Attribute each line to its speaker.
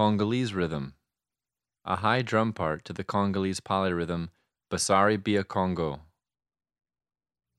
Speaker 1: Congolese rhythm, a high drum part to the Congolese polyrhythm Basari Bia Congo.